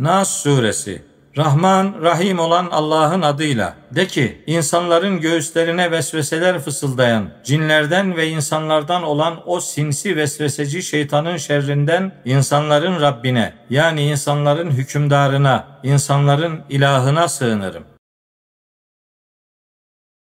Nas suresi Rahman, Rahim olan Allah'ın adıyla. De ki, insanların göğüslerine vesveseler fısıldayan, cinlerden ve insanlardan olan o sinsi vesveseci şeytanın şerrinden insanların Rabbine, yani insanların hükümdarına, insanların ilahına sığınırım.